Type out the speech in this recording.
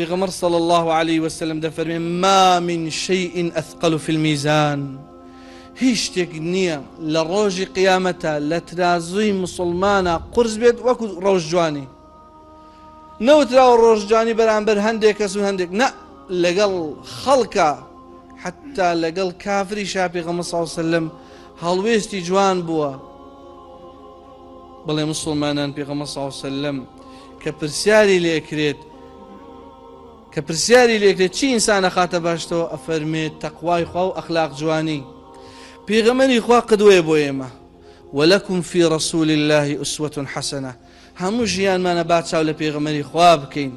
پیغمبر صلى الله عليه وسلم دەفەرمێ ما من شيء أثقل في الميزان هیچ شتێک نییە لە ڕۆژی قیامەتە لە ترازوی مسلمانە قرس بێت وەکو ڕۆژجوانی نەوتراوە ڕۆژجانی بەرامبەر هەندێک کەس و هەندێک نە لەگەڵ خەڵکە حتا لەگەڵ کافری شاپی غەمەساوسلم هەڵوێستی جوان بووە بڵێ مسلمانان پێغەمە ساوسلم کە پرسیاری لێکرێت کە پرسیاری لێکرێت چی ئینسانە خاتە باشەوە ئەفەرمێت تەقوای خوا و ئەخلاق جوانی پێغەمەنی خوا قدوێ بۆ ئێمە وەلەکم فی ڕسوول اللهی ئوسوەتون حەسەنە هەموو ژیانمانە با چاو لە پێغەمەری خوا بکەین